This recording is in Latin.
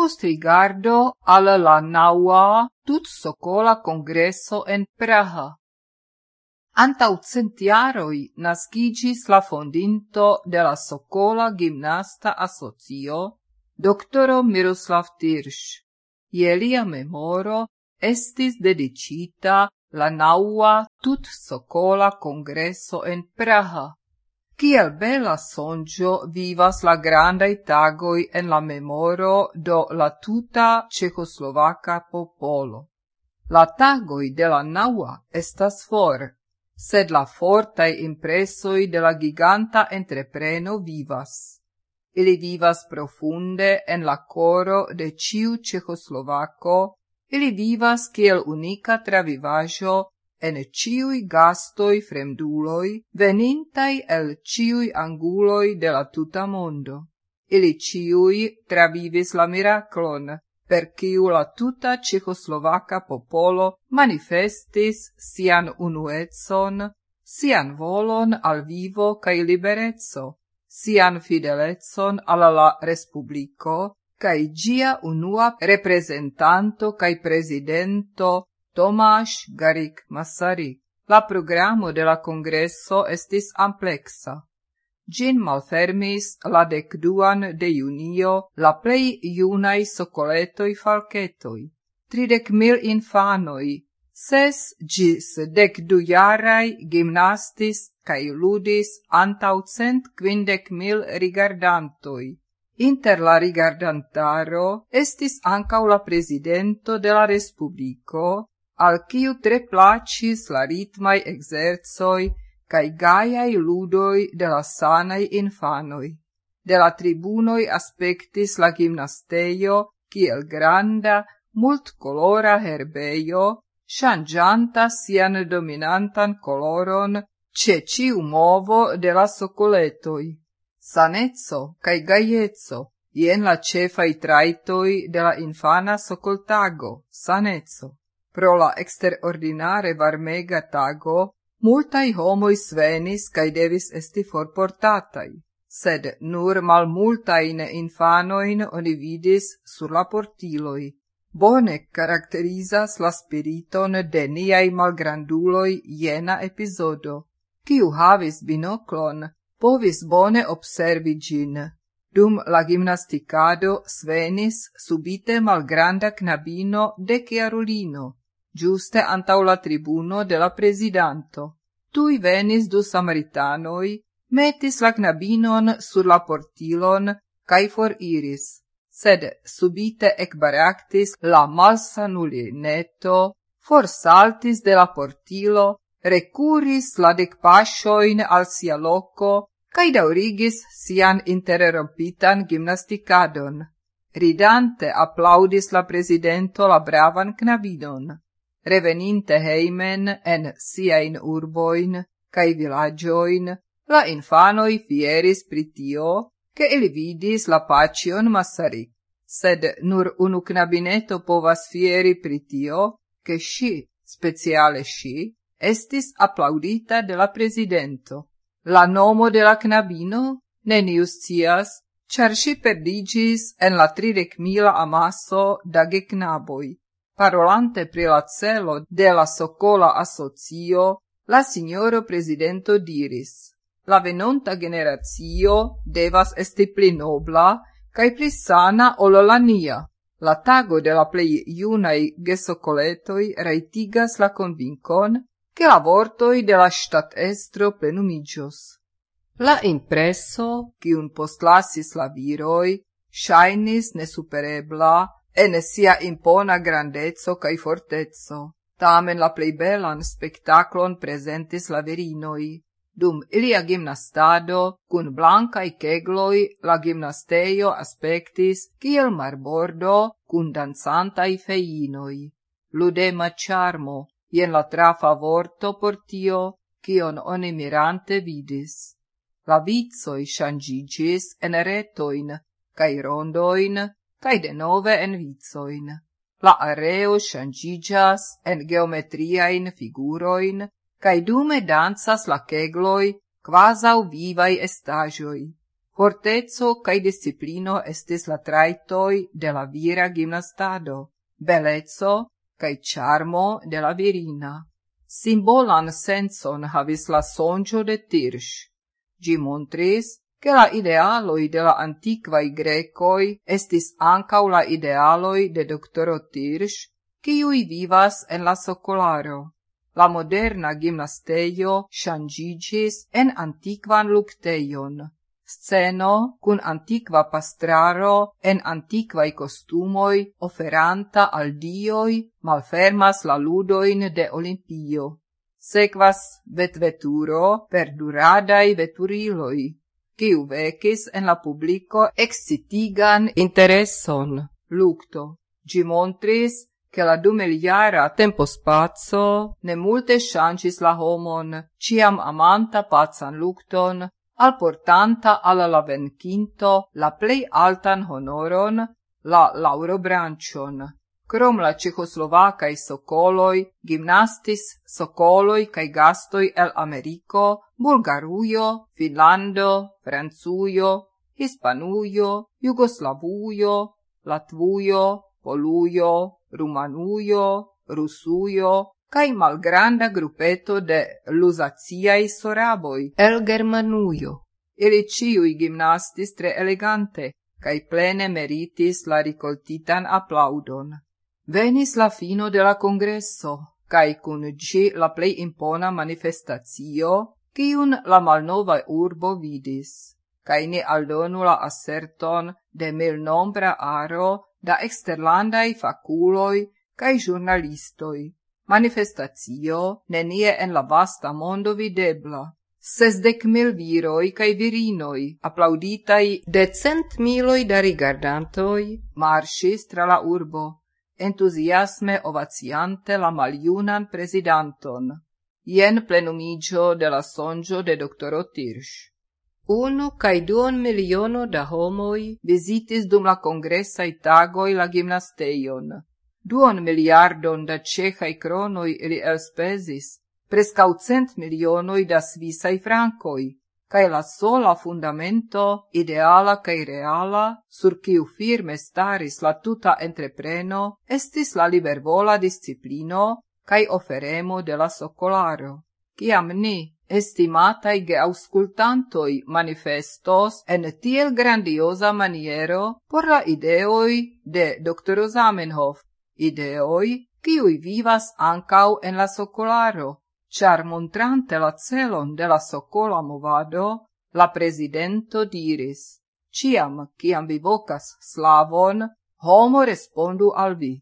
post rigardo alla la naua tut socola congresso en Praha. Antau centiaroi nascigis la fondinto de la Socola Gimnasta Asocio, doctoro Miroslav Tirš. Je lia memoro estis dedicita la naua tut Socola Congresso en Praha. Kiel bela sonjo vivas la grandai tagoi en la memoro do la tuta cecoslovaca popolo. La tagoi de la naua estas for, sed la fortai impresoi de la giganta entrepreno vivas. Ili vivas profunde en la coro de ciu cecoslovaco, ili vivas kiel unica travivajo en ciui gastoi fremduloi venintai el ciui anguloi de la tuta mondo. Ili ciui travivis la miraclon, per ciu la tuta cecoslovaca popolo manifestis sian unuetson, sian volon al vivo cae liberezzo, sian fidelezon alla la Respublico, cae gia unua representanto cae presidento Tomash Garik Masaryk. La programo de la congresso estis amplexa. Gin malfermis la decduan de junio la plei junai socoletoi falcetoi, tridec mil infanoi, ses gis dec du jarai gimnastis cae ludis antau cent quindec mil rigardantoi. Inter la rigardantaro estis ancau la presidento de la Respublico al kiu tre placis la ritmai exerzoi cae gaiai ludoi de la sanai infanoi. De la tribunoi aspectis la gimnasteio kiel granda, multcolora herbeio, shangianta sian dominantan coloron ce ciu movo de la socoletoi. Sanezzo cae gaiezzo, ien la cefai traitoi de la infana socoltago, sanezzo. Pro la exterordinare varmega tago, multai homoi svenis cae devis esti forportatai, sed nur mal multain infanoin oni vidis sur la portiloi. Bone caracterizas la spiriton de niai malgranduloi jena episodo. Ciu havis binoclon, povis bone observi gin. Dum la gimnasticado svenis subite malgranda knabino de chiarulino, giuste antau la tribuno de la presidanto. Tui venis du samaritanoi, metis la knabinon sur la portilon, cae for iris, sed subite ecbareactis la malsanulineto, forsaltis de la portilo, recuris la dec pasioin al sia loco, cae daurigis sian interrompitan gimnasticadon. Ridante applaudis la presidento la bravan knabinon reveninte heimen en siain urboin cae villagioin, la infanoi fieris pritio, che ili vidis la pacion Massari, sed nur unu knabineto povas fieri pritio, che sci, speciale sci, estis applaudita de la presidento. La nomo de la knabino nenius cias, char si perdigis en la tridec mila amaso da geknaboi. Parolante pri la celo de la Socola Asocio, la signoro presidento diris, la venonta generazio devas esti pli nobla cae pli sana ol la nia. La tago de la plei iunai gesocoletoi raitigas la convincon che la vortoi de la stat estro plenumigios. La impresso, cium postlasis la viroi, shainis nesuperebla, en sia impona grandezzo cae fortezzo. Tamen la plei belan spectaclon presentis la verinoi. Dum ilia gimnastado, cun blancai kegloi, la gimnasteio aspectis kiel marbordo cun dansantai feinoi. Ludema charmo, jen la trafa vorto por tio, kion oni mirante vidis. La vizoi shangigis en retoin, cae rondoin, cae denove en vizoin. La areo shangigas en geometriain figuroin, cae dume danzas la kegloi quasau vivai estagioi. Fortezzo cae disciplino estis la traitoi de la vira gimnastado, belezzo cae charmo de la virina. Simbolan senson havis la sonjo de Tirsch. Gi montris che la idealoi de la antiquai grecoi estis ancau la idealoi de doctoro Tirsch, ciui vivas en la socolaro. La moderna gimnasteio shangigis en antiquan lucteion. Sceno cun antiqua pastraro en antiquae costumoi oferanta al dioi malfermas la ludoin de Olimpio. Sequas vetveturo per duradai veturiloi, quiu vecis en la publico excitigan intereson. Lucto. Gi montris che la dumiljara tempo spazio ne multe shancis la homon, ciam amanta pazan lucton, al portanta alla la venquinto la plei altan honoron, la lauro brancion crom la Cehoslovacai socoloi, gimnastis socoloi cae gastoi el Americo, Bulgarujo, Finlando, Francujo, Hispanujo, Jugoslavujo, Latvujo, Polujo, Rumanujo, Rusujo, cae malgranda grupeto de lusaciai soraboi el Germanujo. Ili ciui gimnastis tre elegante, cae plene meritis la ricoltitan applaudon. Venis la fino de la congresso, cae cun gi la plei impona manifestatio, ciun la malnova urbo vidis, cae ne aldonu la asserton de mil nombra aro da exterlandai faculoi cae giornalistoi. Manifestatio nenie en la vasta mondo videbla. Sesdec mil viroi cae virinoi, applauditai de cent miloi da rigardantoi, marsis tra la urbo entusiasme ovaciante la maljunan presidanton. Ien plenumigio de la songio de doctoro Tirsch. Unu cae duon miliono da homoi visitis dum la congressai tagoi la gimnasteion. Duon miliardon da cehai cronoi ili elspesis, prescau cent milionoi da svisai francoi, cae la sola fundamento ideala cae reala, sur ciu firme staris la tuta entrepreno, estis la libervola disciplino cae oferemo de la socolaro. Ciam ni, estimatai ge auscultantoi manifestos en tiel grandiosa maniero por la ideoi de dr. Zamenhof, ideoi ciui vivas ancau en la socolaro, char montrante la celon de la socola movado, la presidento diris, ciam, ciam vi vocas slavon, homo respondu al vi.